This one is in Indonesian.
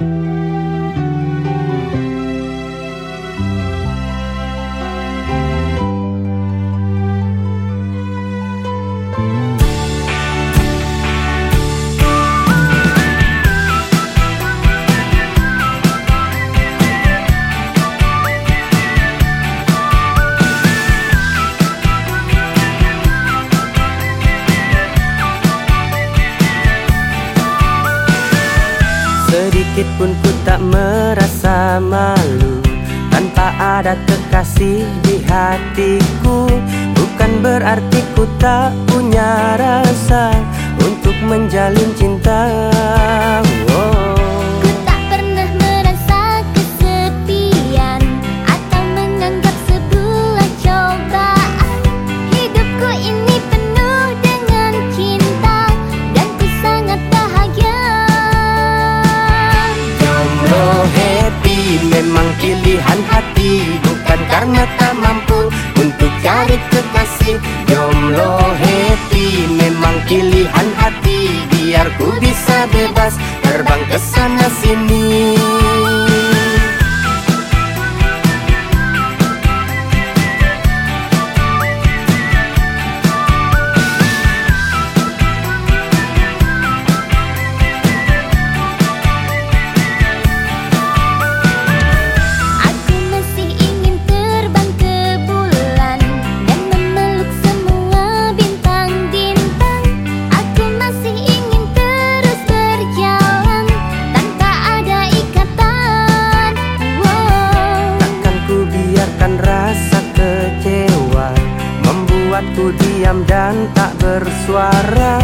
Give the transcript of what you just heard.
Música pun ku tak merasa malu Tanpa ada kekasih di hatiku Bukan berarti ku tak punya rasa Untuk menjalin cinta Bukan karena tak mampu untuk cari kekasih. Jomblo happy memang pilihan hati. Biar ku bisa bebas terbang ke Ku diam dan tak bersuara